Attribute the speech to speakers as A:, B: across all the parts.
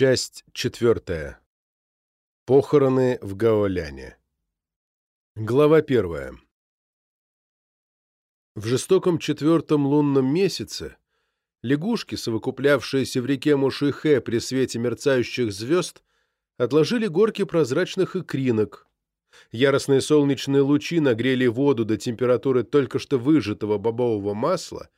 A: Часть четвертая. Похороны в Гаоляне. Глава первая. В жестоком четвертом лунном месяце лягушки, совокуплявшиеся в реке Мушихе при свете мерцающих звезд, отложили горки прозрачных икринок. Яростные солнечные лучи нагрели воду до температуры только что выжатого бобового масла,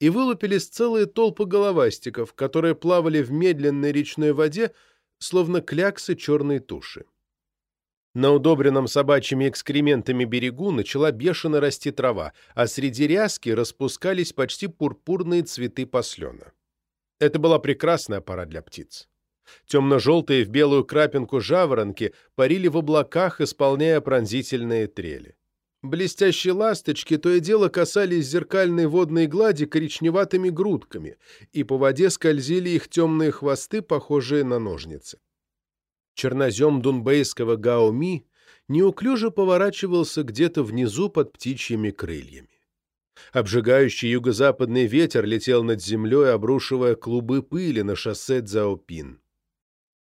A: и вылупились целые толпы головастиков, которые плавали в медленной речной воде, словно кляксы черной туши. На удобренном собачьими экскрементами берегу начала бешено расти трава, а среди ряски распускались почти пурпурные цветы послена. Это была прекрасная пора для птиц. Темно-желтые в белую крапинку жаворонки парили в облаках, исполняя пронзительные трели. Блестящие ласточки то и дело касались зеркальной водной глади коричневатыми грудками, и по воде скользили их темные хвосты, похожие на ножницы. Чернозем дунбейского гауми неуклюже поворачивался где-то внизу под птичьими крыльями. Обжигающий юго-западный ветер летел над землей, обрушивая клубы пыли на шоссе Цзаопин.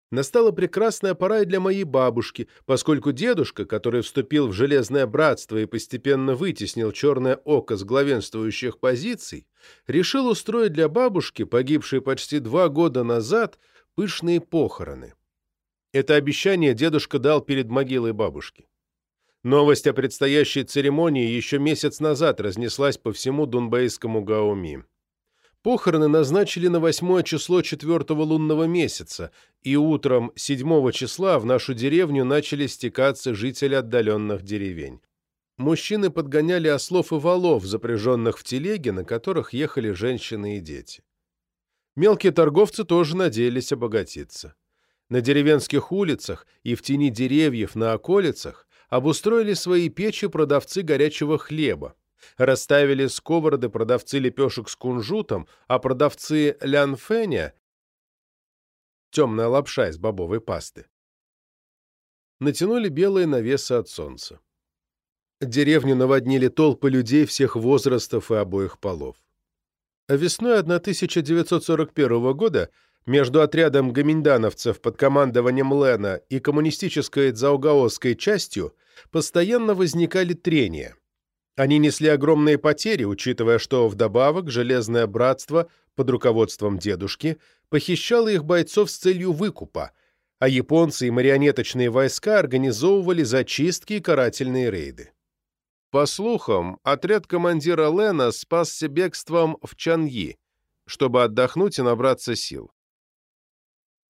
A: Настала прекрасная пора и для моей бабушки, поскольку дедушка, который вступил в Железное Братство и постепенно вытеснил черное око с главенствующих позиций, решил устроить для бабушки, погибшей почти два года назад, пышные похороны. Это обещание дедушка дал перед могилой бабушки. Новость о предстоящей церемонии еще месяц назад разнеслась по всему дунбейскому Гауми. Похороны назначили на восьмое число четвертого лунного месяца, и утром седьмого числа в нашу деревню начали стекаться жители отдаленных деревень. Мужчины подгоняли ослов и валов, запряженных в телеги, на которых ехали женщины и дети. Мелкие торговцы тоже надеялись обогатиться. На деревенских улицах и в тени деревьев на околицах обустроили свои печи продавцы горячего хлеба, Расставили сковороды продавцы лепешек с кунжутом, а продавцы лянфеня — темная лапша из бобовой пасты — натянули белые навесы от солнца. Деревню наводнили толпы людей всех возрастов и обоих полов. Весной 1941 года между отрядом гоминдановцев под командованием Лена и коммунистической дзаугаосской частью постоянно возникали трения – они несли огромные потери, учитывая, что вдобавок Железное Братство под руководством дедушки похищало их бойцов с целью выкупа, а японцы и марионеточные войска организовывали зачистки и карательные рейды. По слухам, отряд командира Лена спасся бегством в Чаньи, чтобы отдохнуть и набраться сил.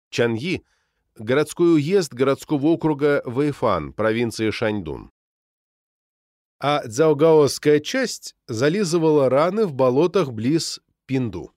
A: Чаньи — городской уезд городского округа Вэйфан, провинции Шаньдун а дзаугаосская часть зализывала раны в болотах близ Пинду.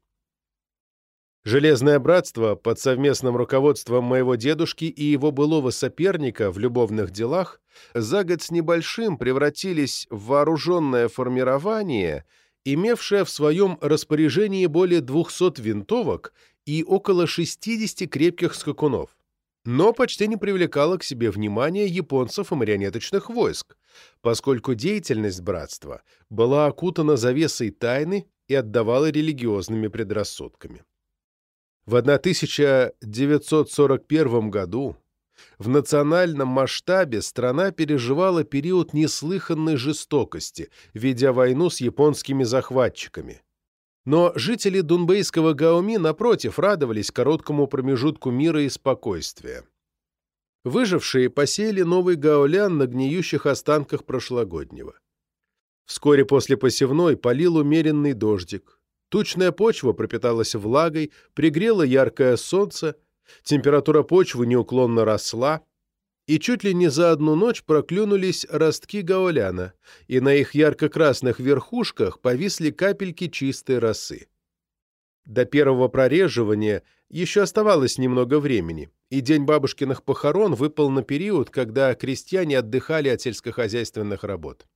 A: Железное братство под совместным руководством моего дедушки и его былого соперника в любовных делах за год с небольшим превратились в вооруженное формирование, имевшее в своем распоряжении более 200 винтовок и около 60 крепких скакунов но почти не привлекала к себе внимания японцев и марионеточных войск, поскольку деятельность братства была окутана завесой тайны и отдавала религиозными предрассудками. В 1941 году в национальном масштабе страна переживала период неслыханной жестокости, ведя войну с японскими захватчиками – но жители Дунбейского Гауми, напротив, радовались короткому промежутку мира и спокойствия. Выжившие посеяли новый гаулян на гниющих останках прошлогоднего. Вскоре после посевной полил умеренный дождик. Тучная почва пропиталась влагой, пригрело яркое солнце, температура почвы неуклонно росла, и чуть ли не за одну ночь проклюнулись ростки гауляна, и на их ярко-красных верхушках повисли капельки чистой росы. До первого прореживания еще оставалось немного времени, и день бабушкиных похорон выпал на период, когда крестьяне отдыхали от сельскохозяйственных работ.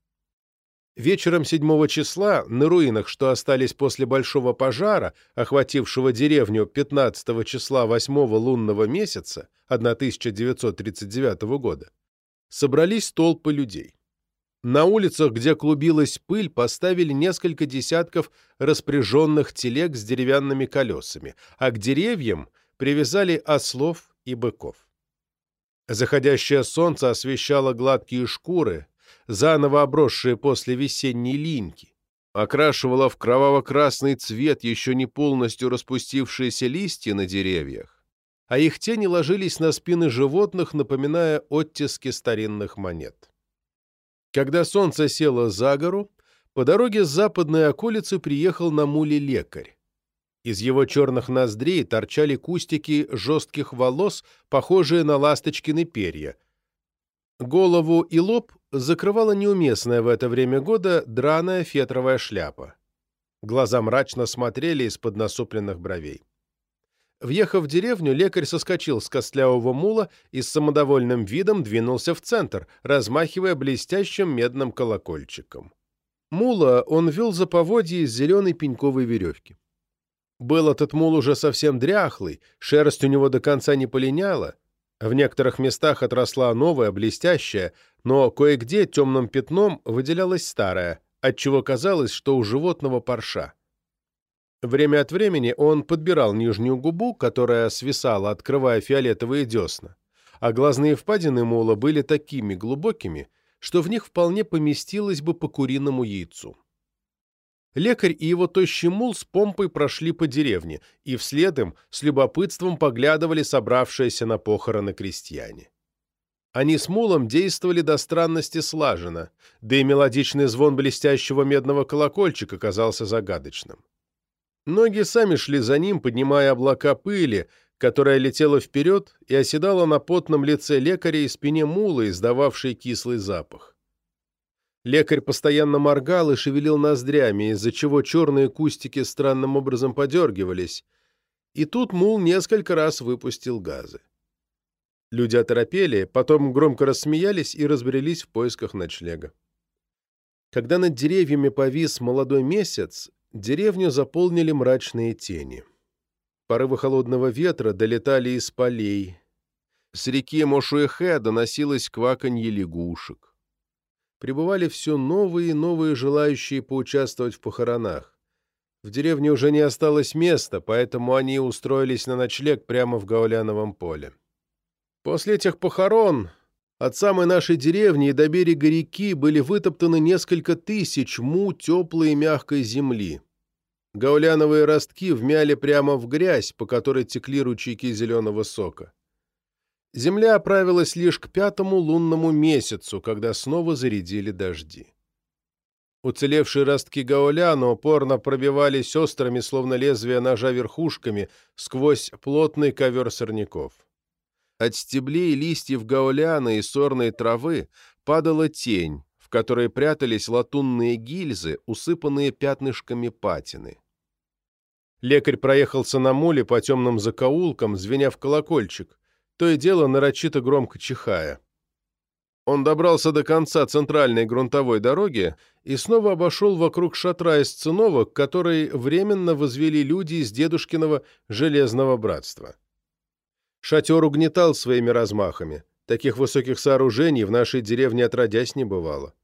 A: Вечером 7 числа на руинах, что остались после большого пожара, охватившего деревню 15 числа 8 лунного месяца 1939 года, собрались толпы людей. На улицах, где клубилась пыль, поставили несколько десятков распряженных телег с деревянными колесами, а к деревьям привязали ослов и быков. Заходящее солнце освещало гладкие шкуры, заново обросшие после весенней линьки, окрашивало в кроваво-красный цвет еще не полностью распустившиеся листья на деревьях, а их тени ложились на спины животных, напоминая оттиски старинных монет. Когда солнце село за гору, по дороге с западной околицы приехал на муле лекарь. Из его черных ноздрей торчали кустики жестких волос, похожие на ласточкины перья. Голову и лоб закрывала неуместная в это время года драная фетровая шляпа. Глаза мрачно смотрели из-под насупленных бровей. Въехав в деревню, лекарь соскочил с костлявого мула и с самодовольным видом двинулся в центр, размахивая блестящим медным колокольчиком. Мула он вел за поводье из зеленой пеньковой веревки. Был этот мул уже совсем дряхлый, шерсть у него до конца не полиняла, в некоторых местах отросла новая, блестящая, но кое-где темным пятном выделялась старая, отчего казалось, что у животного парша. Время от времени он подбирал нижнюю губу, которая свисала, открывая фиолетовые десна, а глазные впадины мула были такими глубокими, что в них вполне поместилось бы по куриному яйцу. Лекарь и его тощий мул с помпой прошли по деревне, и вслед им с любопытством поглядывали собравшиеся на похороны крестьяне. Они с мулом действовали до странности слаженно, да и мелодичный звон блестящего медного колокольчика казался загадочным. Ноги сами шли за ним, поднимая облака пыли, которая летела вперед и оседала на потном лице лекаря и спине мула, издававшей кислый запах. Лекарь постоянно моргал и шевелил ноздрями, из-за чего черные кустики странным образом подергивались, и тут мул несколько раз выпустил газы. Люди оторопели, потом громко рассмеялись и разбрелись в поисках ночлега. Когда над деревьями повис молодой месяц, Деревню заполнили мрачные тени. Порывы холодного ветра долетали из полей. С реки Мошуэхэ доносилось кваканье лягушек. Прибывали все новые и новые желающие поучаствовать в похоронах. В деревне уже не осталось места, поэтому они устроились на ночлег прямо в Гауляновом поле. После этих похорон от самой нашей деревни и до берега реки были вытоптаны несколько тысяч му теплой и мягкой земли. Гауляновые ростки вмяли прямо в грязь, по которой текли ручейки зеленого сока. Земля оправилась лишь к пятому лунному месяцу, когда снова зарядили дожди. Уцелевшие ростки гауляна упорно пробивались острыми, словно лезвия ножа верхушками, сквозь плотный ковер сорняков. От стеблей листьев гауляна и сорной травы падала тень, в которой прятались латунные гильзы, усыпанные пятнышками патины. Лекарь проехался на моле по темным закоулкам, звеня в колокольчик, то и дело нарочито громко чихая. Он добрался до конца центральной грунтовой дороги и снова обошел вокруг шатра из циновок, который временно возвели люди из дедушкиного железного братства. Шатер угнетал своими размахами. Таких высоких сооружений в нашей деревне отродясь не бывало.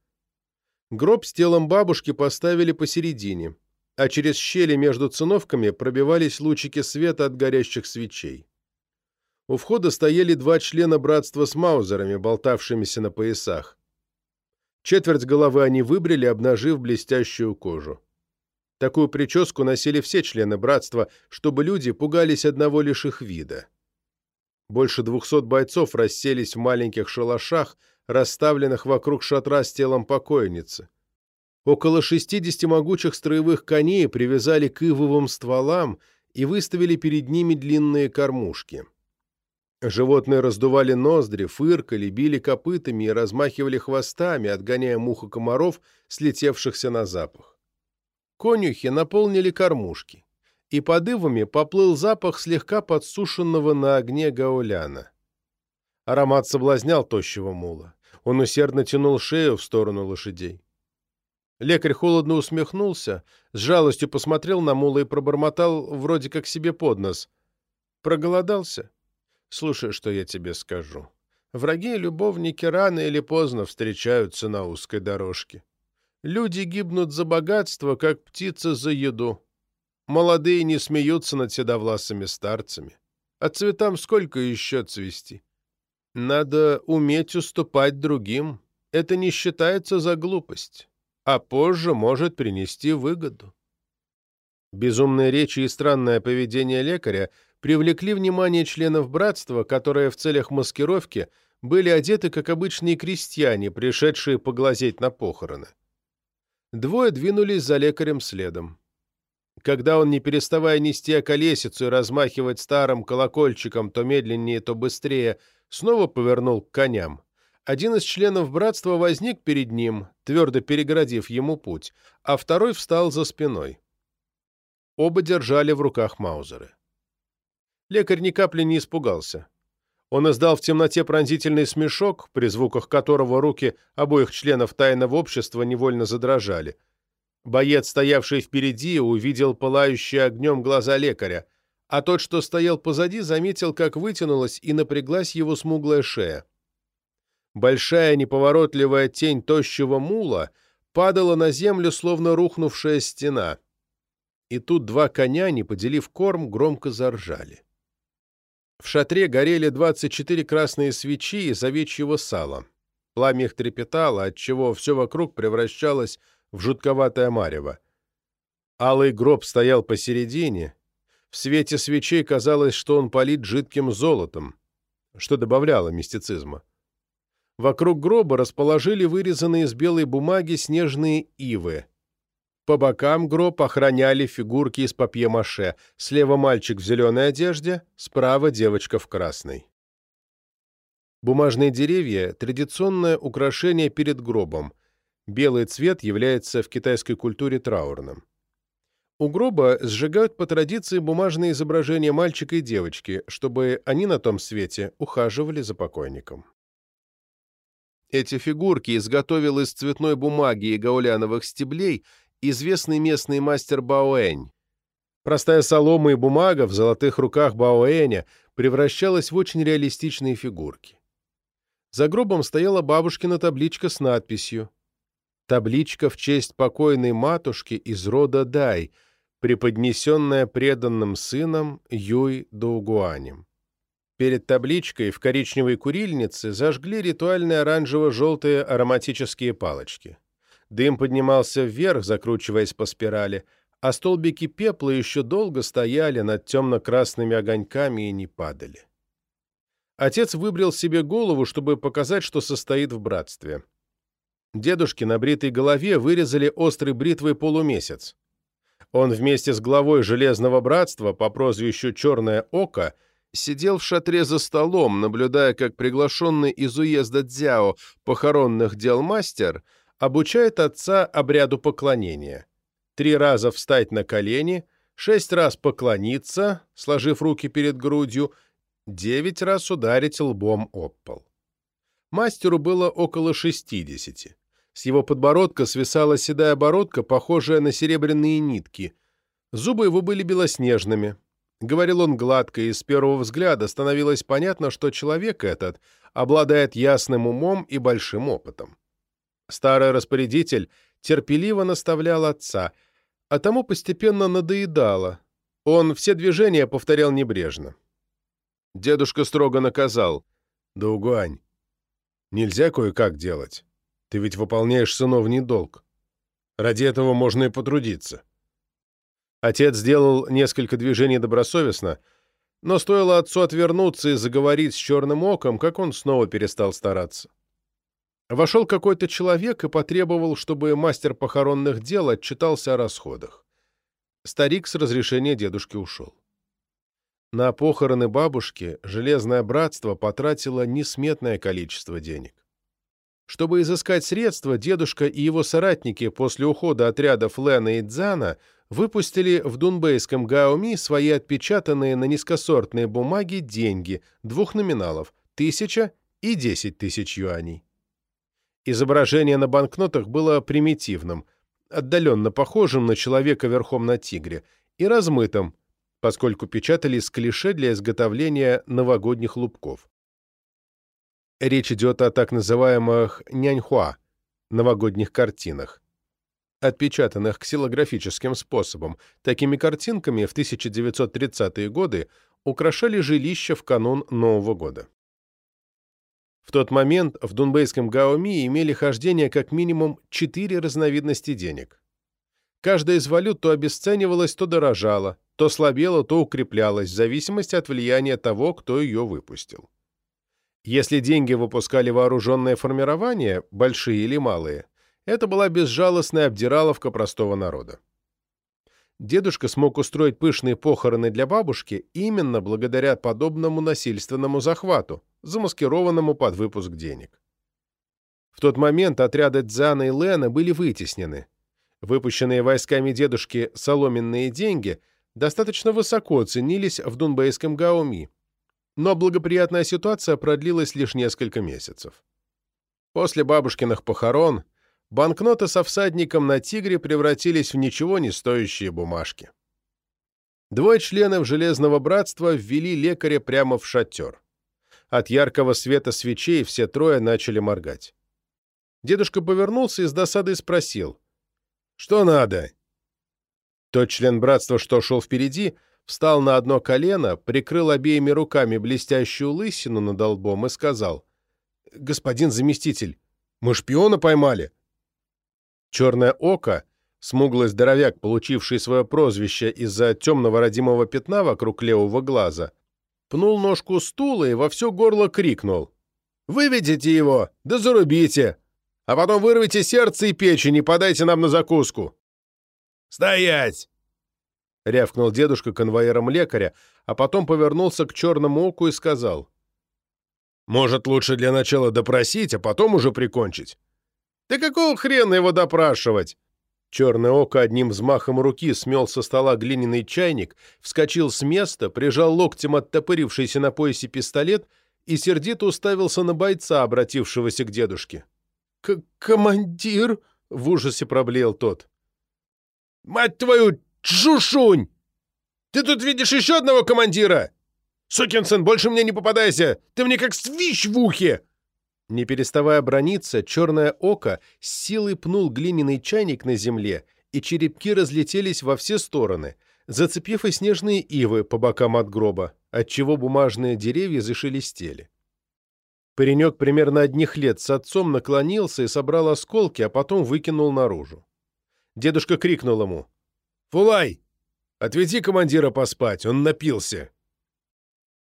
A: Гроб с телом бабушки поставили посередине, а через щели между циновками пробивались лучики света от горящих свечей. У входа стояли два члена братства с маузерами, болтавшимися на поясах. Четверть головы они выбрили, обнажив блестящую кожу. Такую прическу носили все члены братства, чтобы люди пугались одного лишь их вида. Больше двухсот бойцов расселись в маленьких шалашах, расставленных вокруг шатра с телом покойницы. Около 60 могучих строевых коней привязали к ивовым стволам и выставили перед ними длинные кормушки. Животные раздували ноздри, фыркали, били копытами и размахивали хвостами, отгоняя мух и комаров, слетевшихся на запах. Конюхи наполнили кормушки и под ивами поплыл запах слегка подсушенного на огне гауляна. Аромат соблазнял тощего мула. Он усердно тянул шею в сторону лошадей. Лекарь холодно усмехнулся, с жалостью посмотрел на мула и пробормотал вроде как себе под нос. «Проголодался? Слушай, что я тебе скажу. Враги и любовники рано или поздно встречаются на узкой дорожке. Люди гибнут за богатство, как птицы за еду. Молодые не смеются над седовласыми старцами. А цветам сколько еще цвести? Надо уметь уступать другим. Это не считается за глупость, а позже может принести выгоду. Безумные речи и странное поведение лекаря привлекли внимание членов братства, которые в целях маскировки были одеты как обычные крестьяне, пришедшие поглазеть на похороны. Двое двинулись за лекарем следом. Когда он, не переставая нести околесицу и размахивать старым колокольчиком то медленнее, то быстрее, снова повернул к коням, один из членов братства возник перед ним, твердо перегородив ему путь, а второй встал за спиной. Оба держали в руках маузеры. Лекарь ни капли не испугался. Он издал в темноте пронзительный смешок, при звуках которого руки обоих членов тайного общества невольно задрожали. Боец, стоявший впереди, увидел пылающие огнем глаза лекаря, а тот, что стоял позади, заметил, как вытянулась и напряглась его смуглая шея. Большая неповоротливая тень тощего мула падала на землю, словно рухнувшая стена. И тут два коня, не поделив корм, громко заржали. В шатре горели 24 красные свечи из овечьего сала. Пламя их трепетало, отчего все вокруг превращалось в жутковатое марево. Алый гроб стоял посередине. В свете свечей казалось, что он палит жидким золотом, что добавляло мистицизма. Вокруг гроба расположили вырезанные из белой бумаги снежные ивы — по бокам гроб охраняли фигурки из папье-маше. Слева мальчик в зеленой одежде, справа девочка в красной. Бумажные деревья – традиционное украшение перед гробом. Белый цвет является в китайской культуре траурным. У гроба сжигают по традиции бумажные изображения мальчика и девочки, чтобы они на том свете ухаживали за покойником. Эти фигурки изготовил из цветной бумаги и гауляновых стеблей – известный местный мастер Баоэнь. Простая солома и бумага в золотых руках Баоэня превращалась в очень реалистичные фигурки. За гробом стояла бабушкина табличка с надписью «Табличка в честь покойной матушки из рода Дай», преподнесенная преданным сыном Юй Доугуанем. Перед табличкой в коричневой курильнице зажгли ритуальные оранжево-желтые ароматические палочки. Дым поднимался вверх, закручиваясь по спирали, а столбики пепла еще долго стояли над темно-красными огоньками и не падали. Отец выбрил себе голову, чтобы показать, что состоит в братстве. Дедушке на бритой голове вырезали острой бритвой полумесяц. Он вместе с главой Железного Братства по прозвищу «Черное око» сидел в шатре за столом, наблюдая, как приглашенный из уезда Дзяо похоронных дел мастер – обучает отца обряду поклонения. Три раза встать на колени, шесть раз поклониться, сложив руки перед грудью, девять раз ударить лбом об пол. Мастеру было около шестидесяти. С его подбородка свисала седая бородка, похожая на серебряные нитки. Зубы его были белоснежными. Говорил он гладко, и с первого взгляда становилось понятно, что человек этот обладает ясным умом и большим опытом. Старый распорядитель терпеливо наставлял отца, а тому постепенно надоедало. Он все движения повторял небрежно. Дедушка строго наказал. «Даугуань, нельзя кое-как делать. Ты ведь выполняешь сыновний долг. Ради этого можно и потрудиться». Отец сделал несколько движений добросовестно, но стоило отцу отвернуться и заговорить с черным оком, как он снова перестал стараться. Вошел какой-то человек и потребовал, чтобы мастер похоронных дел отчитался о расходах. Старик с разрешения дедушки ушел. На похороны бабушки Железное Братство потратило несметное количество денег. Чтобы изыскать средства, дедушка и его соратники после ухода отрядов Лена и Дзана выпустили в дунбейском Гаоми свои отпечатанные на низкосортные бумаги деньги двух номиналов – тысяча и десять тысяч юаней. Изображение на банкнотах было примитивным, отдаленно похожим на человека верхом на тигре, и размытым, поскольку печатались клише для изготовления новогодних лубков. Речь идет о так называемых няньхуа – новогодних картинах, отпечатанных ксилографическим способом. Такими картинками в 1930-е годы украшали жилища в канун Нового года. В тот момент в дунбейском Гаоми имели хождение как минимум четыре разновидности денег. Каждая из валют то обесценивалась, то дорожала, то слабела, то укреплялась, в зависимости от влияния того, кто ее выпустил. Если деньги выпускали вооруженные формирования, большие или малые, это была безжалостная обдираловка простого народа. Дедушка смог устроить пышные похороны для бабушки именно благодаря подобному насильственному захвату, замаскированному под выпуск денег. В тот момент отряды Дзана и Лена были вытеснены. Выпущенные войсками дедушки соломенные деньги достаточно высоко ценились в дунбейском Гаоми, но благоприятная ситуация продлилась лишь несколько месяцев. После бабушкиных похорон банкноты со всадником на тигре превратились в ничего не стоящие бумажки. Двое членов Железного Братства ввели лекаря прямо в шатер. От яркого света свечей все трое начали моргать. Дедушка повернулся и с досадой спросил. «Что надо?» Тот член братства, что шел впереди, встал на одно колено, прикрыл обеими руками блестящую лысину над лбом и сказал. «Господин заместитель, мы шпиона поймали!» Черное око, смуглый здоровяк, получивший свое прозвище из-за темного родимого пятна вокруг левого глаза, пнул ножку стула и во все горло крикнул. «Выведите его, да зарубите! А потом вырвите сердце и печень и подайте нам на закуску!» «Стоять!» — рявкнул дедушка конвоиром лекаря, а потом повернулся к черному оку и сказал. «Может, лучше для начала допросить, а потом уже прикончить?» «Да какого хрена его допрашивать?» Черное око одним взмахом руки смел со стола глиняный чайник, вскочил с места, прижал локтем оттопырившийся на поясе пистолет и сердито уставился на бойца, обратившегося к дедушке. К «Командир!» — в ужасе проблеял тот. «Мать твою, Джушунь! Ты тут видишь еще одного командира? Сукин сын, больше мне не попадайся! Ты мне как свищ в ухе!» Не переставая брониться, черное око с силой пнул глиняный чайник на земле, и черепки разлетелись во все стороны, зацепив и снежные ивы по бокам от гроба, отчего бумажные деревья зашелестели. Паренек примерно одних лет с отцом наклонился и собрал осколки, а потом выкинул наружу. Дедушка крикнул ему. «Фулай! Отведи командира поспать, он напился!»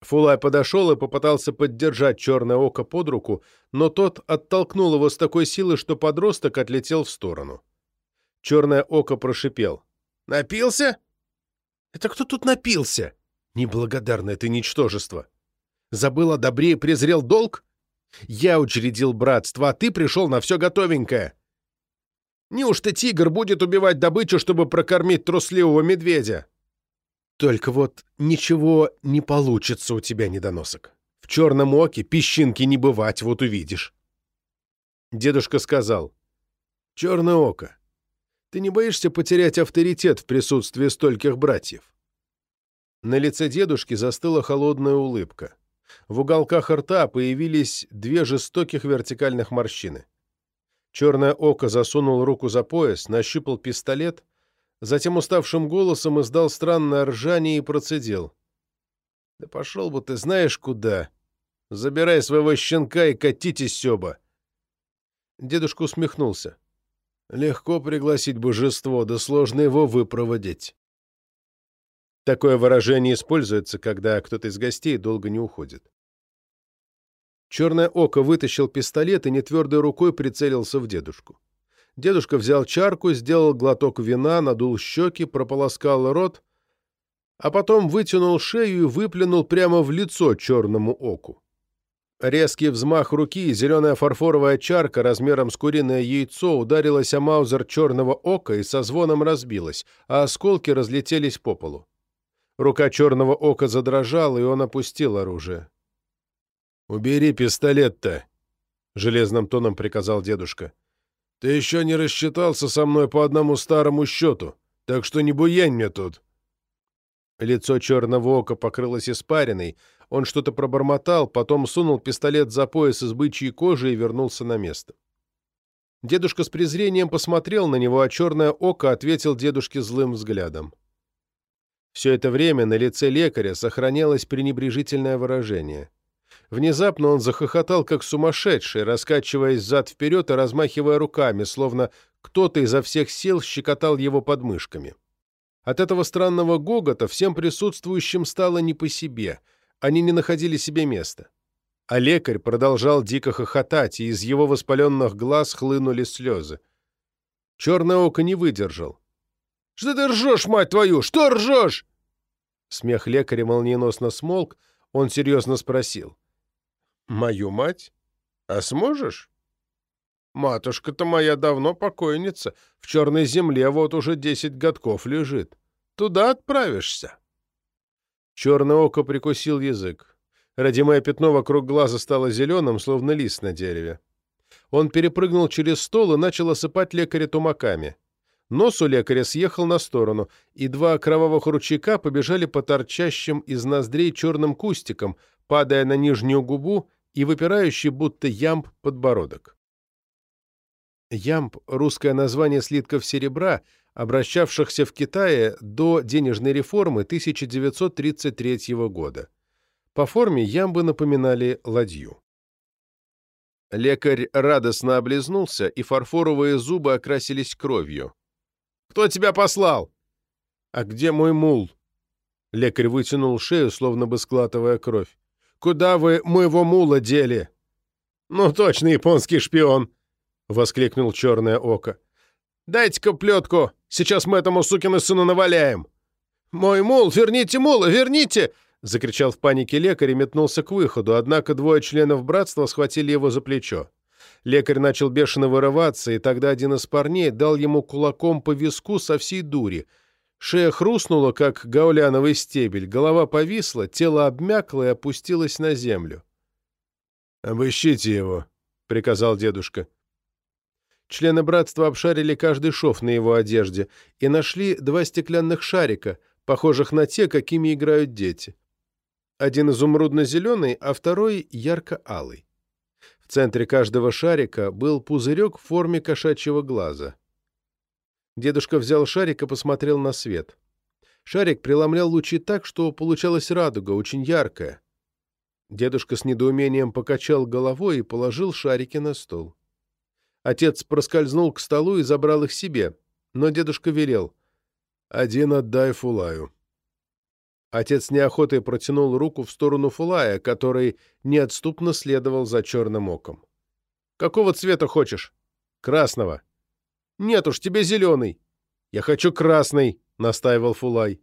A: Фулай подошел и попытался поддержать черное око под руку, но тот оттолкнул его с такой силой, что подросток отлетел в сторону. Черное око прошипел. «Напился? Это кто тут напился? Неблагодарное ты ничтожество! Забыл о добре и презрел долг? Я учредил братство, а ты пришел на все готовенькое. Неужто тигр будет убивать добычу, чтобы прокормить трусливого медведя?» Только вот ничего не получится у тебя, недоносок. В черном оке песчинки не бывать, вот увидишь. Дедушка сказал, «Черное око, ты не боишься потерять авторитет в присутствии стольких братьев?» На лице дедушки застыла холодная улыбка. В уголках рта появились две жестоких вертикальных морщины. Черное око засунул руку за пояс, нащупал пистолет Затем уставшим голосом издал странное ржание и процедил. «Да пошел бы ты знаешь куда. Забирай своего щенка и катитесь оба». Дедушка усмехнулся. «Легко пригласить божество, да сложно его выпроводить». Такое выражение используется, когда кто-то из гостей долго не уходит. Черное око вытащил пистолет и нетвердой рукой прицелился в дедушку. Дедушка взял чарку, сделал глоток вина, надул щеки, прополоскал рот, а потом вытянул шею и выплюнул прямо в лицо черному оку. Резкий взмах руки, и зеленая фарфоровая чарка размером с куриное яйцо ударилась о маузер черного ока и со звоном разбилась, а осколки разлетелись по полу. Рука черного ока задрожала, и он опустил оружие. «Убери пистолет-то!» — железным тоном приказал дедушка. Ты еще не рассчитался со мной по одному старому счету, так что не буянь мне тут». Лицо черного ока покрылось испариной, он что-то пробормотал, потом сунул пистолет за пояс из бычьей кожи и вернулся на место. Дедушка с презрением посмотрел на него, а черное око ответил дедушке злым взглядом. Все это время на лице лекаря сохранялось пренебрежительное выражение. Внезапно он захохотал, как сумасшедший, раскачиваясь зад-вперед и размахивая руками, словно кто-то изо всех сил щекотал его подмышками. От этого странного гогота всем присутствующим стало не по себе, они не находили себе места. А лекарь продолжал дико хохотать, и из его воспаленных глаз хлынули слезы. Черное око не выдержал. «Что ты ржешь, мать твою? Что ржешь?» Смех лекаря молниеносно смолк, он серьезно спросил. «Мою мать? А сможешь?» «Матушка-то моя давно покойница, в черной земле вот уже десять годков лежит. Туда отправишься?» Черное око прикусил язык. Родимое пятно вокруг глаза стало зеленым, словно лист на дереве. Он перепрыгнул через стол и начал осыпать лекаря тумаками. Нос у лекаря съехал на сторону, и два кровавых ручейка побежали по торчащим из ноздрей черным кустикам, падая на нижнюю губу и выпирающий, будто ямб, подбородок. Ямб — русское название слитков серебра, обращавшихся в Китае до денежной реформы 1933 года. По форме ямбы напоминали ладью. Лекарь радостно облизнулся, и фарфоровые зубы окрасились кровью. «Кто тебя послал?» «А где мой мул?» Лекарь вытянул шею, словно бы склатывая кровь. Куда вы моего мула дели?» «Ну, точно японский шпион!» — воскликнул черное око. «Дайте-ка плетку, сейчас мы этому сукину сыну наваляем!» «Мой мул, верните мула, верните!» — закричал в панике лекарь и метнулся к выходу, однако двое членов братства схватили его за плечо. Лекарь начал бешено вырываться, и тогда один из парней дал ему кулаком по виску со всей дури — Шея хрустнула, как гауляновый стебель, голова повисла, тело обмякло и опустилось на землю. «Обыщите его», — приказал дедушка. Члены братства обшарили каждый шов на его одежде и нашли два стеклянных шарика, похожих на те, какими играют дети. Один изумрудно-зеленый, а второй ярко-алый. В центре каждого шарика был пузырек в форме кошачьего глаза. Дедушка взял шарик и посмотрел на свет. Шарик преломлял лучи так, что получалась радуга, очень яркая. Дедушка с недоумением покачал головой и положил шарики на стол. Отец проскользнул к столу и забрал их себе, но дедушка велел. «Один отдай Фулаю». Отец неохотой протянул руку в сторону Фулая, который неотступно следовал за черным оком. «Какого цвета хочешь?» «Красного». «Нет уж, тебе зеленый». «Я хочу красный», — настаивал Фулай.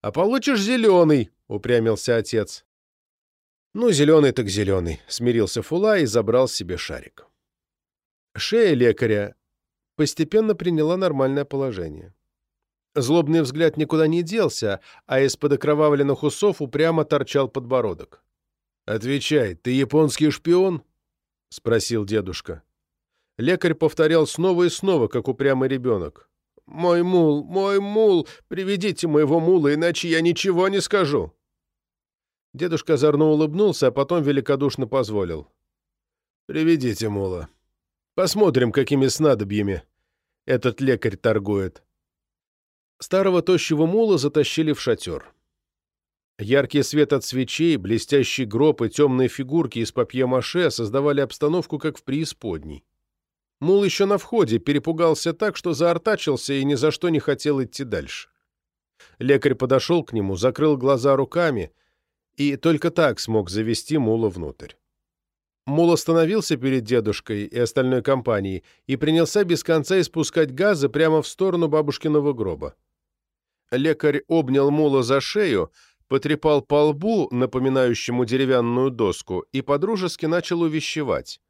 A: «А получишь зеленый», — упрямился отец. «Ну, зеленый так зеленый», — смирился Фулай и забрал себе шарик. Шея лекаря постепенно приняла нормальное положение. Злобный взгляд никуда не делся, а из-под окровавленных усов упрямо торчал подбородок. «Отвечай, ты японский шпион?» — спросил дедушка. Лекарь повторял снова и снова, как упрямый ребенок. «Мой мул, мой мул! Приведите моего мула, иначе я ничего не скажу!» Дедушка озорно улыбнулся, а потом великодушно позволил. «Приведите мула. Посмотрим, какими снадобьями этот лекарь торгует». Старого тощего мула затащили в шатер. Яркий свет от свечей, блестящий гроб и темные фигурки из папье-маше создавали обстановку, как в преисподней. Мул еще на входе перепугался так, что заортачился и ни за что не хотел идти дальше. Лекарь подошел к нему, закрыл глаза руками и только так смог завести Мула внутрь. Мул остановился перед дедушкой и остальной компанией и принялся без конца испускать газы прямо в сторону бабушкиного гроба. Лекарь обнял Мула за шею, потрепал по лбу, напоминающему деревянную доску, и подружески начал увещевать.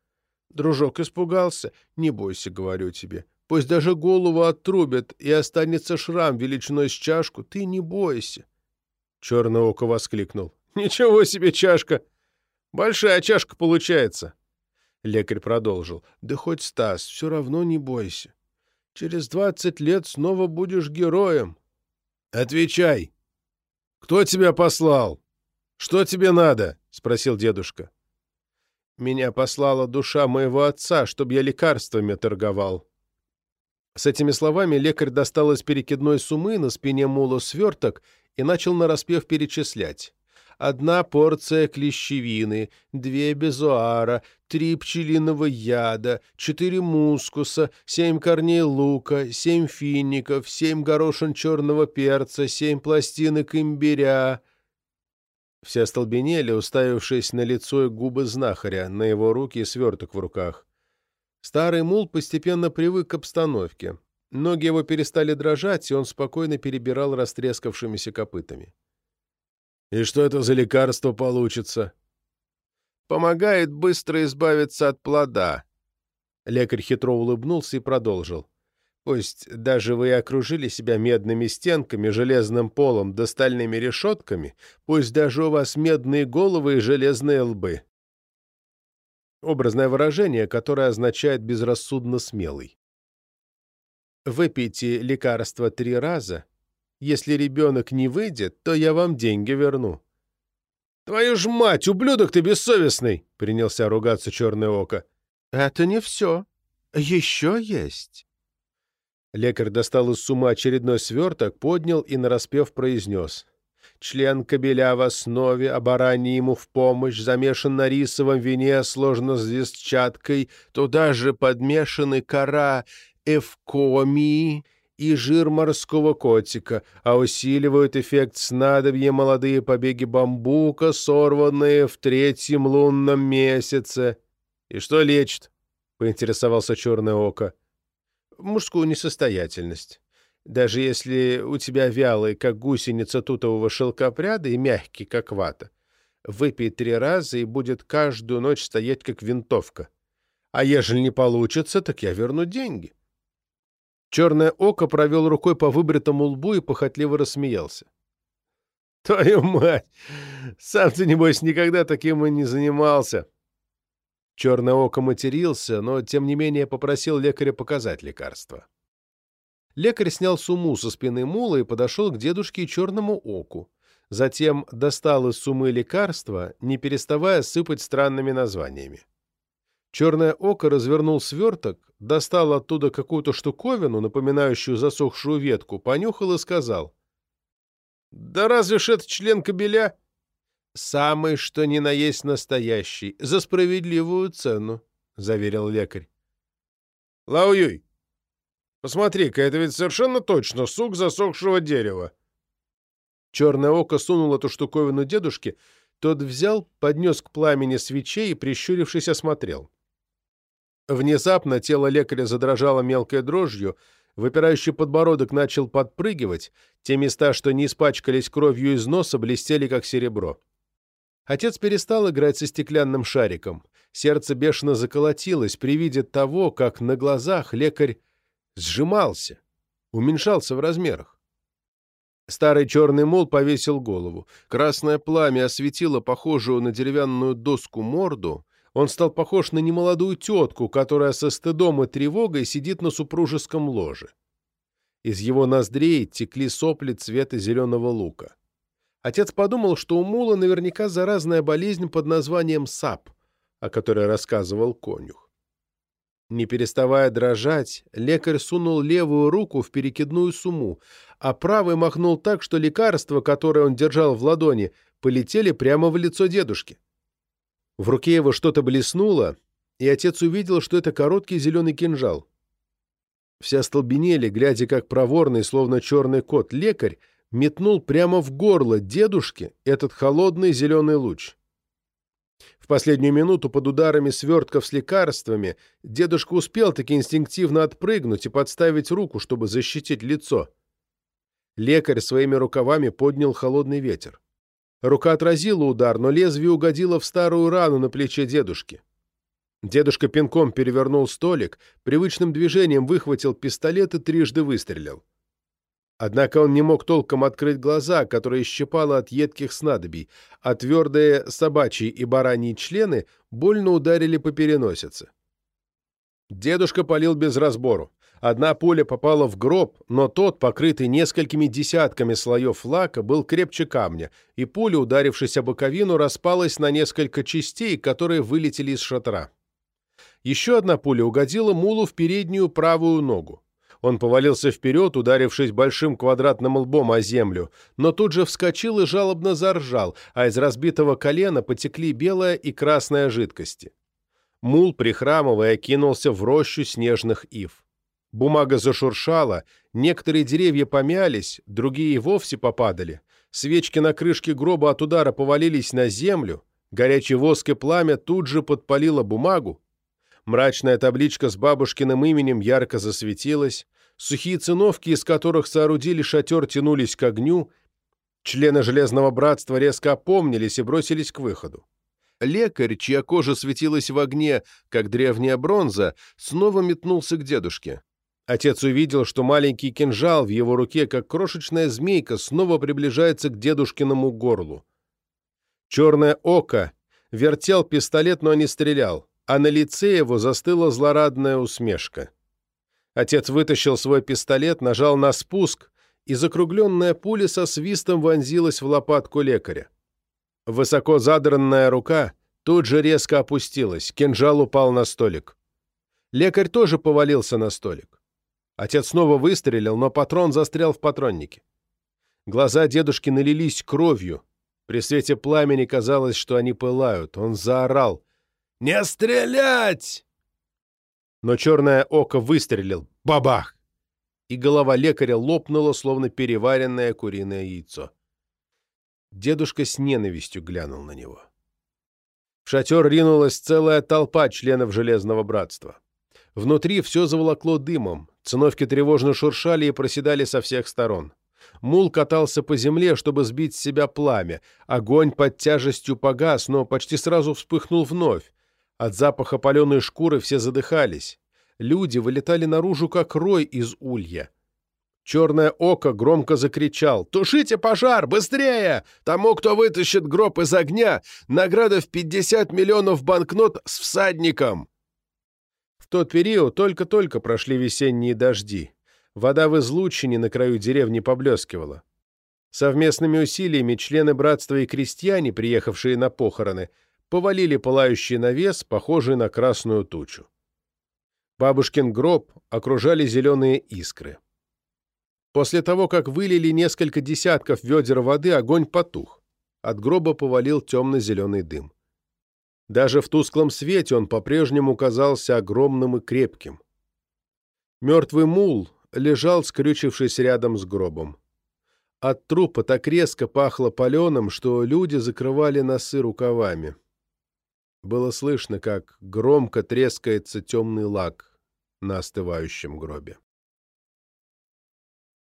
A: Дружок испугался. Не бойся, говорю тебе. Пусть даже голову отрубят, и останется шрам величиной с чашку. Ты не бойся. Черное око воскликнул. Ничего себе чашка! Большая чашка получается. Лекарь продолжил. Да хоть Стас, все равно не бойся. Через двадцать лет снова будешь героем. Отвечай. Кто тебя послал? Что тебе надо? Спросил дедушка. Меня послала душа моего отца, чтобы я лекарствами торговал. С этими словами лекарь достал из перекидной сумы на спине мула сверток и начал нараспев перечислять. Одна порция клещевины, две безуара, три пчелиного яда, четыре мускуса, семь корней лука, семь фиников, семь горошин черного перца, семь пластинок имбиря. Все остолбенели, уставившись на лицо и губы знахаря, на его руки и сверток в руках. Старый мул постепенно привык к обстановке. Ноги его перестали дрожать, и он спокойно перебирал растрескавшимися копытами. «И что это за лекарство получится?» «Помогает быстро избавиться от плода». Лекарь хитро улыбнулся и продолжил. «Пусть даже вы и окружили себя медными стенками, железным полом да стальными решетками, пусть даже у вас медные головы и железные лбы». Образное выражение, которое означает «безрассудно смелый». Выпейте лекарство три раза. Если ребенок не выйдет, то я вам деньги верну». «Твою ж мать, ублюдок ты бессовестный!» — принялся ругаться черное око. «Это не все. Еще есть». Лекарь достал из сумы очередной сверток, поднял и нараспев произнес. Член кобеля в основе, а ему в помощь, замешан на рисовом вине, сложно с вестчаткой, туда же подмешаны кора эвкомии и жир морского котика, а усиливают эффект снадобья молодые побеги бамбука, сорванные в третьем лунном месяце. — И что лечит? — поинтересовался черное око. — Мужскую несостоятельность. Даже если у тебя вялый, как гусеница тутового шелкопряда, и мягкий, как вата, выпей три раза и будет каждую ночь стоять, как винтовка. А ежели не получится, так я верну деньги. Черное око провел рукой по выбритому лбу и похотливо рассмеялся. «Твою мать! Сам ты, небось, никогда таким и не занимался!» Черное око матерился, но, тем не менее, попросил лекаря показать лекарство. Лекарь снял суму со спины мула и подошел к дедушке и черному оку. Затем достал из сумы лекарства, не переставая сыпать странными названиями. Черное око развернул сверток, достал оттуда какую-то штуковину, напоминающую засохшую ветку, понюхал и сказал. «Да разве ж это член кобеля?» «Самый, что ни на есть настоящий, за справедливую цену», — заверил лекарь. «Лауюй, посмотри-ка, это ведь совершенно точно сук засохшего дерева». Черное око сунул эту штуковину дедушке, тот взял, поднес к пламени свечей и, прищурившись, осмотрел. Внезапно тело лекаря задрожало мелкой дрожью, выпирающий подбородок начал подпрыгивать, те места, что не испачкались кровью из носа, блестели, как серебро. Отец перестал играть со стеклянным шариком. Сердце бешено заколотилось при виде того, как на глазах лекарь сжимался, уменьшался в размерах. Старый черный мул повесил голову. Красное пламя осветило похожую на деревянную доску морду, он стал похож на немолодую тетку, которая со стыдом и тревогой сидит на супружеском ложе. Из его ноздрей текли сопли цвета зеленого лука. Отец подумал, что у мула наверняка заразная болезнь под названием сап, о которой рассказывал конюх. Не переставая дрожать, лекарь сунул левую руку в перекидную сумму, а правый махнул так, что лекарства, которые он держал в ладони, полетели прямо в лицо дедушки. В руке его что-то блеснуло, и отец увидел, что это короткий зеленый кинжал. Все остолбенели, глядя, как проворный, словно черный кот, лекарь метнул прямо в горло дедушке этот холодный зеленый луч. В последнюю минуту под ударами свертков с лекарствами дедушка успел таки инстинктивно отпрыгнуть и подставить руку, чтобы защитить лицо. Лекарь своими рукавами поднял холодный ветер. Рука отразила удар, но лезвие угодило в старую рану на плече дедушки. Дедушка пинком перевернул столик, привычным движением выхватил пистолет и трижды выстрелил. Однако он не мог толком открыть глаза, которые щипало от едких снадобий, а твердые собачьи и бараньи члены больно ударили по переносице. Дедушка полил без разбору. Одна пуля попала в гроб, но тот, покрытый несколькими десятками слоев лака, был крепче камня, и пуля, ударившись о боковину, распалась на несколько частей, которые вылетели из шатра. Еще одна пуля угодила мулу в переднюю правую ногу. Он повалился вперед, ударившись большим квадратным лбом о землю, но тут же вскочил и жалобно заржал, а из разбитого колена потекли белая и красная жидкости. Мул, прихрамывая, кинулся в рощу снежных ив. Бумага зашуршала, некоторые деревья помялись, другие и вовсе попадали. Свечки на крышке гроба от удара повалились на землю, горячий воск и пламя тут же подпалило бумагу, Мрачная табличка с бабушкиным именем ярко засветилась, сухие циновки, из которых соорудили шатер, тянулись к огню, члены Железного Братства резко опомнились и бросились к выходу. Лекарь, чья кожа светилась в огне, как древняя бронза, снова метнулся к дедушке. Отец увидел, что маленький кинжал в его руке, как крошечная змейка, снова приближается к дедушкиному горлу. Черное око вертел пистолет, но не стрелял а на лице его застыла злорадная усмешка. Отец вытащил свой пистолет, нажал на спуск, и закругленная пуля со свистом вонзилась в лопатку лекаря. Высоко задранная рука тут же резко опустилась, кинжал упал на столик. Лекарь тоже повалился на столик. Отец снова выстрелил, но патрон застрял в патроннике. Глаза дедушки налились кровью. При свете пламени казалось, что они пылают. Он заорал. «Не стрелять!» Но черное око выстрелил. Бабах! И голова лекаря лопнула, словно переваренное куриное яйцо. Дедушка с ненавистью глянул на него. В шатер ринулась целая толпа членов Железного Братства. Внутри все заволокло дымом, циновки тревожно шуршали и проседали со всех сторон. Мул катался по земле, чтобы сбить с себя пламя. Огонь под тяжестью погас, но почти сразу вспыхнул вновь. От запаха паленой шкуры все задыхались. Люди вылетали наружу, как рой из улья. Черное око громко закричал «Тушите пожар! Быстрее! Тому, кто вытащит гроб из огня, награда в 50 миллионов банкнот с всадником!» В тот период только-только прошли весенние дожди. Вода в излучине на краю деревни поблескивала. Совместными усилиями члены братства и крестьяне, приехавшие на похороны, повалили пылающий навес, похожий на красную тучу. Бабушкин гроб окружали зеленые искры. После того, как вылили несколько десятков ведер воды, огонь потух. От гроба повалил темно-зеленый дым. Даже в тусклом свете он по-прежнему казался огромным и крепким. Мертвый мул лежал, скрючившись рядом с гробом. От трупа так резко пахло паленым, что люди закрывали носы рукавами. Было слышно, как громко трескается темный лак на остывающем гробе.